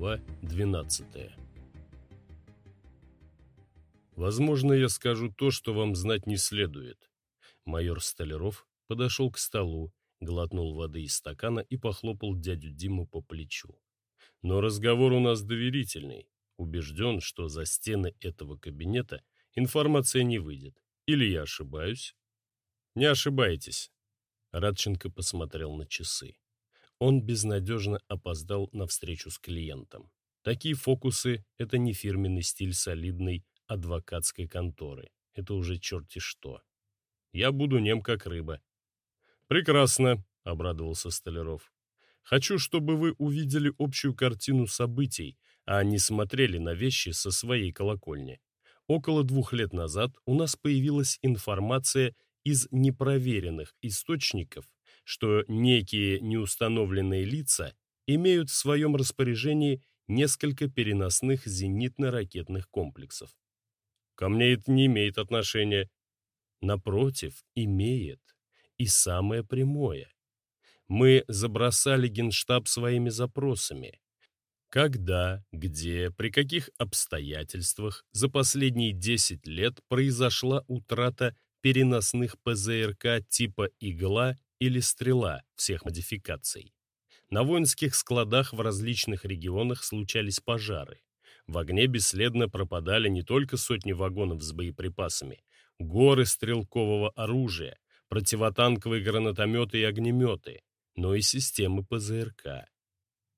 12. Возможно, я скажу то, что вам знать не следует. Майор Столяров подошел к столу, глотнул воды из стакана и похлопал дядю Диму по плечу. Но разговор у нас доверительный. Убежден, что за стены этого кабинета информация не выйдет. Или я ошибаюсь? Не ошибаетесь. Радченко посмотрел на часы. Он безнадежно опоздал на встречу с клиентом. Такие фокусы — это не фирменный стиль солидной адвокатской конторы. Это уже черти что. Я буду нем как рыба. Прекрасно, — обрадовался Столяров. Хочу, чтобы вы увидели общую картину событий, а не смотрели на вещи со своей колокольни. Около двух лет назад у нас появилась информация из непроверенных источников, что некие неустановленные лица имеют в своем распоряжении несколько переносных зенитно-ракетных комплексов. Ко мне это не имеет отношения. Напротив, имеет. И самое прямое. Мы забросали Генштаб своими запросами. Когда, где, при каких обстоятельствах за последние 10 лет произошла утрата переносных ПЗРК типа «Игла» или «Стрела» всех модификаций. На воинских складах в различных регионах случались пожары. В огне бесследно пропадали не только сотни вагонов с боеприпасами, горы стрелкового оружия, противотанковые гранатометы и огнеметы, но и системы ПЗРК.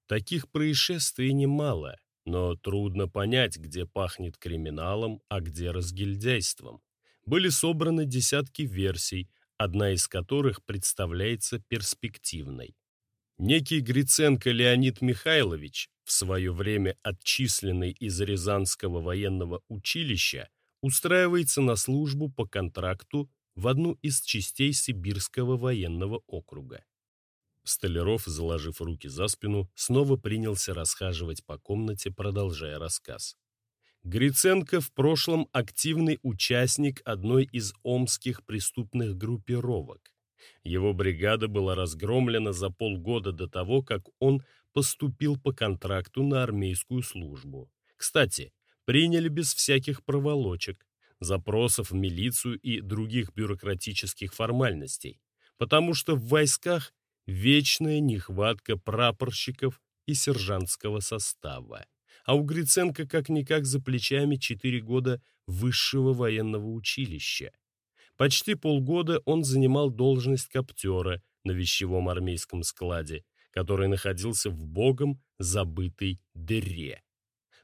Таких происшествий немало, но трудно понять, где пахнет криминалом, а где разгильдяйством были собраны десятки версий, одна из которых представляется перспективной. Некий Гриценко Леонид Михайлович, в свое время отчисленный из Рязанского военного училища, устраивается на службу по контракту в одну из частей Сибирского военного округа. Столяров, заложив руки за спину, снова принялся расхаживать по комнате, продолжая рассказ. Гриценко в прошлом активный участник одной из омских преступных группировок. Его бригада была разгромлена за полгода до того, как он поступил по контракту на армейскую службу. Кстати, приняли без всяких проволочек, запросов в милицию и других бюрократических формальностей, потому что в войсках вечная нехватка прапорщиков и сержантского состава а у Гриценко как-никак за плечами четыре года высшего военного училища. Почти полгода он занимал должность коптера на вещевом армейском складе, который находился в богом забытой дыре.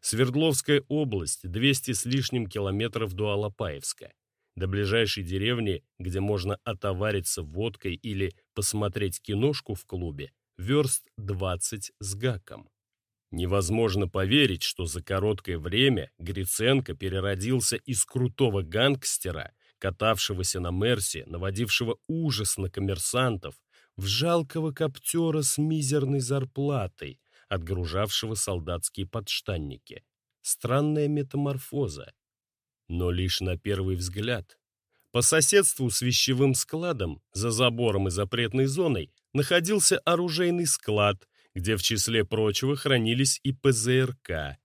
Свердловская область, 200 с лишним километров до Алапаевска. До ближайшей деревни, где можно отовариться водкой или посмотреть киношку в клубе, верст 20 с гаком. Невозможно поверить, что за короткое время Гриценко переродился из крутого гангстера, катавшегося на Мерсе, наводившего ужас на коммерсантов, в жалкого коптера с мизерной зарплатой, отгружавшего солдатские подштанники. Странная метаморфоза. Но лишь на первый взгляд. По соседству с вещевым складом, за забором и запретной зоной, находился оружейный склад – где в числе прочего хранились и ПЗРК.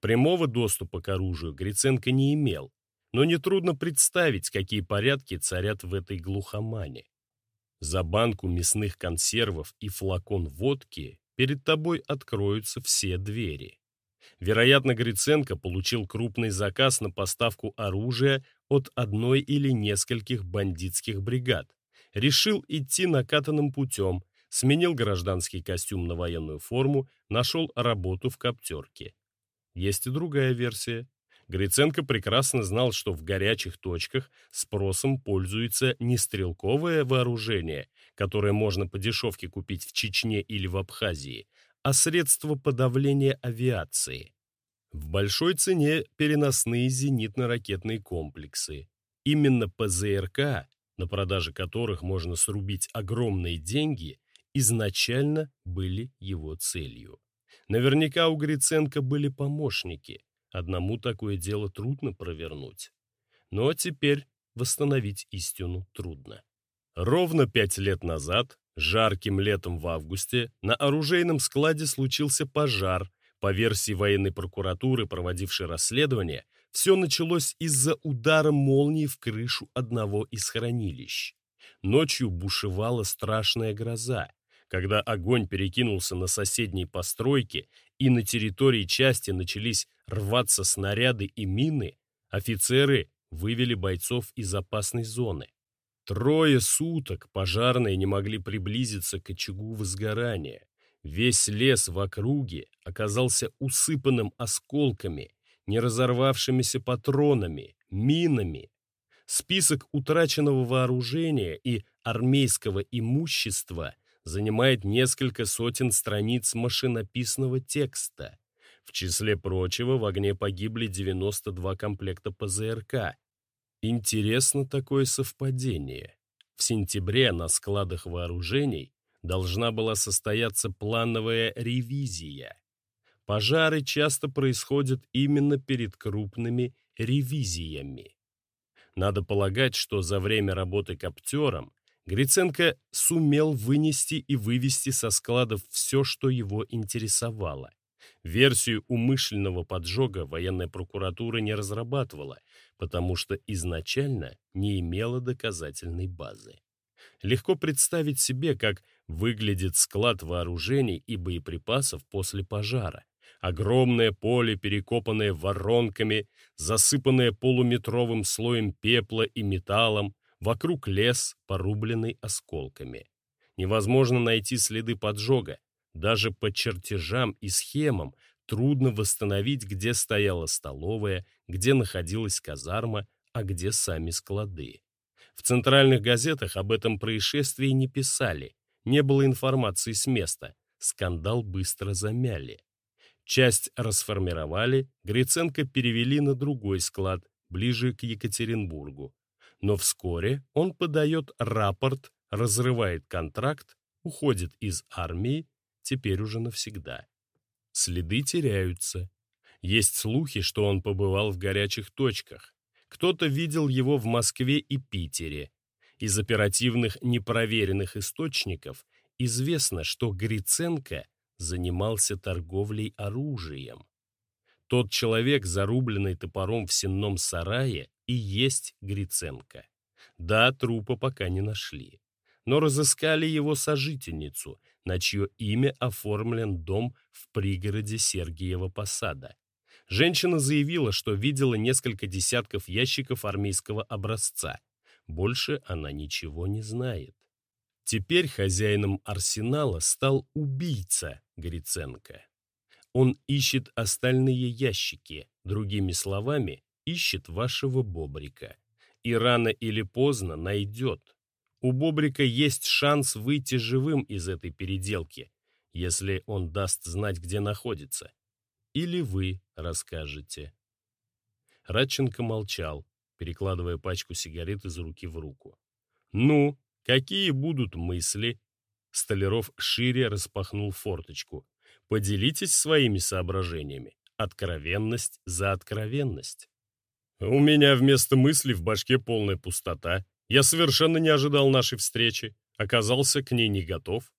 Прямого доступа к оружию Гриценко не имел, но нетрудно представить, какие порядки царят в этой глухомане. За банку мясных консервов и флакон водки перед тобой откроются все двери. Вероятно, Гриценко получил крупный заказ на поставку оружия от одной или нескольких бандитских бригад. Решил идти накатанным путем, сменил гражданский костюм на военную форму, нашел работу в коптерке. Есть и другая версия. Гриценко прекрасно знал, что в горячих точках спросом пользуется не стрелковое вооружение, которое можно по дешевке купить в Чечне или в Абхазии, а средства подавления авиации. В большой цене переносные зенитно-ракетные комплексы. Именно ПЗРК, на продаже которых можно срубить огромные деньги, изначально были его целью. Наверняка у Гриценко были помощники. Одному такое дело трудно провернуть. Но теперь восстановить истину трудно. Ровно пять лет назад, жарким летом в августе, на оружейном складе случился пожар, По версии военной прокуратуры, проводившей расследование, все началось из-за удара молнии в крышу одного из хранилищ. Ночью бушевала страшная гроза, когда огонь перекинулся на соседние постройки и на территории части начались рваться снаряды и мины, офицеры вывели бойцов из опасной зоны. Трое суток пожарные не могли приблизиться к очагу возгорания. Весь лес в округе оказался усыпанным осколками, не разорвавшимися патронами, минами. Список утраченного вооружения и армейского имущества занимает несколько сотен страниц машинописного текста. В числе прочего в огне погибли 92 комплекта ПЗРК. Интересно такое совпадение. В сентябре на складах вооружений должна была состояться плановая ревизия. Пожары часто происходят именно перед крупными ревизиями. Надо полагать, что за время работы коптером Гриценко сумел вынести и вывести со складов все, что его интересовало. Версию умышленного поджога военная прокуратура не разрабатывала, потому что изначально не имела доказательной базы. Легко представить себе, как выглядит склад вооружений и боеприпасов после пожара. Огромное поле, перекопанное воронками, засыпанное полуметровым слоем пепла и металлом, вокруг лес, порубленный осколками. Невозможно найти следы поджога, даже по чертежам и схемам трудно восстановить, где стояла столовая, где находилась казарма, а где сами склады. В центральных газетах об этом происшествии не писали, не было информации с места, скандал быстро замяли. Часть расформировали, Гриценко перевели на другой склад, ближе к Екатеринбургу. Но вскоре он подает рапорт, разрывает контракт, уходит из армии теперь уже навсегда. Следы теряются. Есть слухи, что он побывал в горячих точках. Кто-то видел его в Москве и Питере. Из оперативных непроверенных источников известно, что Гриценко занимался торговлей оружием. Тот человек, зарубленный топором в сенном сарае, и есть Гриценко. Да, трупа пока не нашли. Но разыскали его сожительницу, на чье имя оформлен дом в пригороде Сергиева Посада. Женщина заявила, что видела несколько десятков ящиков армейского образца. Больше она ничего не знает. Теперь хозяином арсенала стал убийца Гриценко. Он ищет остальные ящики, другими словами, ищет вашего бобрика. И рано или поздно найдет. У Бобрика есть шанс выйти живым из этой переделки, если он даст знать, где находится. Или вы расскажете. Радченко молчал, перекладывая пачку сигарет из руки в руку. «Ну, какие будут мысли?» Столяров шире распахнул форточку. «Поделитесь своими соображениями. Откровенность за откровенность». «У меня вместо мыслей в башке полная пустота», я совершенно не ожидал нашей встречи, оказался к ней не готов.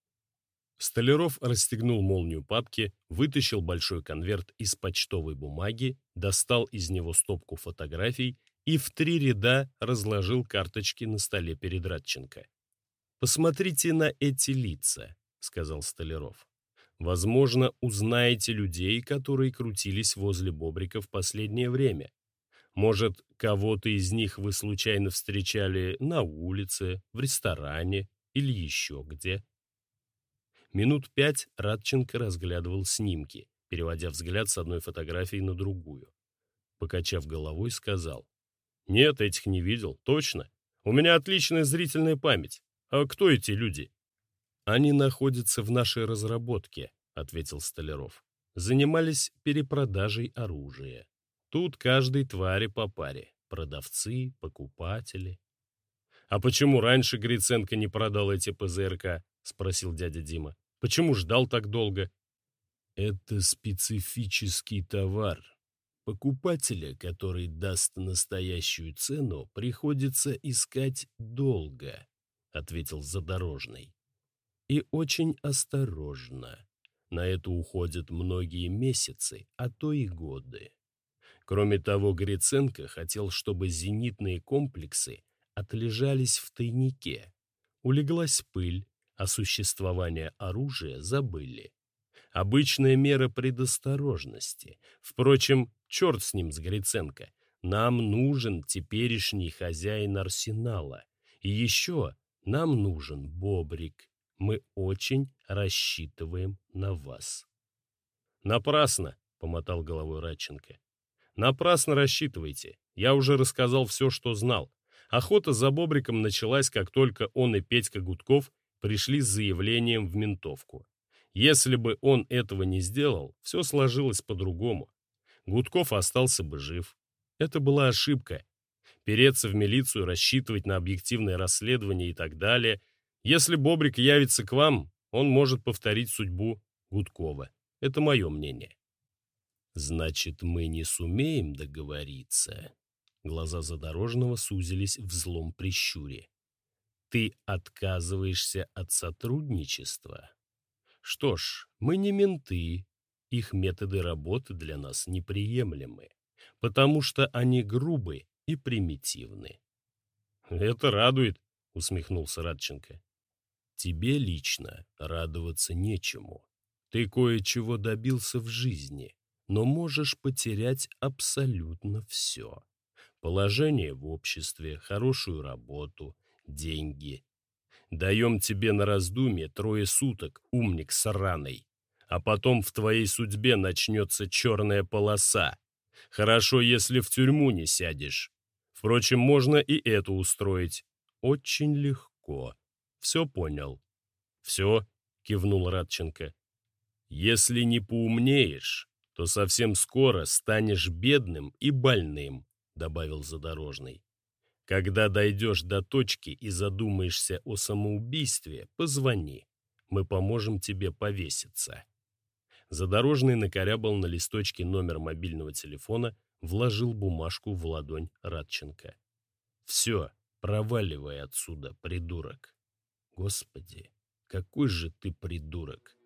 Столяров расстегнул молнию папки, вытащил большой конверт из почтовой бумаги, достал из него стопку фотографий и в три ряда разложил карточки на столе перед Радченко. «Посмотрите на эти лица», — сказал Столяров. «Возможно, узнаете людей, которые крутились возле Бобрика в последнее время. Может, кого-то из них вы случайно встречали на улице, в ресторане или еще где? Минут пять Радченко разглядывал снимки, переводя взгляд с одной фотографии на другую. Покачав головой, сказал. «Нет, этих не видел, точно. У меня отличная зрительная память. А кто эти люди?» «Они находятся в нашей разработке», — ответил Столяров. «Занимались перепродажей оружия». Тут каждой твари по паре. Продавцы, покупатели. «А почему раньше Гриценко не продал эти ПЗРК?» — спросил дядя Дима. «Почему ждал так долго?» «Это специфический товар. Покупателя, который даст настоящую цену, приходится искать долго», — ответил Задорожный. «И очень осторожно. На это уходят многие месяцы, а то и годы. Кроме того, Гриценко хотел, чтобы зенитные комплексы отлежались в тайнике. Улеглась пыль, о существовании оружия забыли. Обычная мера предосторожности. Впрочем, черт с ним, с Гриценко. Нам нужен теперешний хозяин арсенала. И еще нам нужен Бобрик. Мы очень рассчитываем на вас. Напрасно, помотал головой Радченко. Напрасно рассчитывайте. Я уже рассказал все, что знал. Охота за Бобриком началась, как только он и Петька Гудков пришли с заявлением в ментовку. Если бы он этого не сделал, все сложилось по-другому. Гудков остался бы жив. Это была ошибка. Переться в милицию, рассчитывать на объективное расследование и так далее. Если Бобрик явится к вам, он может повторить судьбу Гудкова. Это мое мнение. Значит, мы не сумеем договориться. Глаза Задорожного сузились в злом прищуре. Ты отказываешься от сотрудничества? Что ж, мы не менты, их методы работы для нас неприемлемы, потому что они грубы и примитивны. «Это радует», — усмехнулся Радченко. «Тебе лично радоваться нечему. Ты кое-чего добился в жизни, но можешь потерять абсолютно все. Положение в обществе, хорошую работу, деньги. Даем тебе на раздумье трое суток, умник сраный. А потом в твоей судьбе начнется черная полоса. Хорошо, если в тюрьму не сядешь. Впрочем, можно и это устроить. Очень легко. Все понял. Все, кивнул Радченко. Если не поумнеешь, то совсем скоро станешь бедным и больным, добавил Задорожный. Когда дойдешь до точки и задумаешься о самоубийстве, позвони. Мы поможем тебе повеситься. Задорожный накорябал на листочке номер мобильного телефона, вложил бумажку в ладонь Радченко. «Все, проваливай отсюда, придурок!» «Господи, какой же ты придурок!»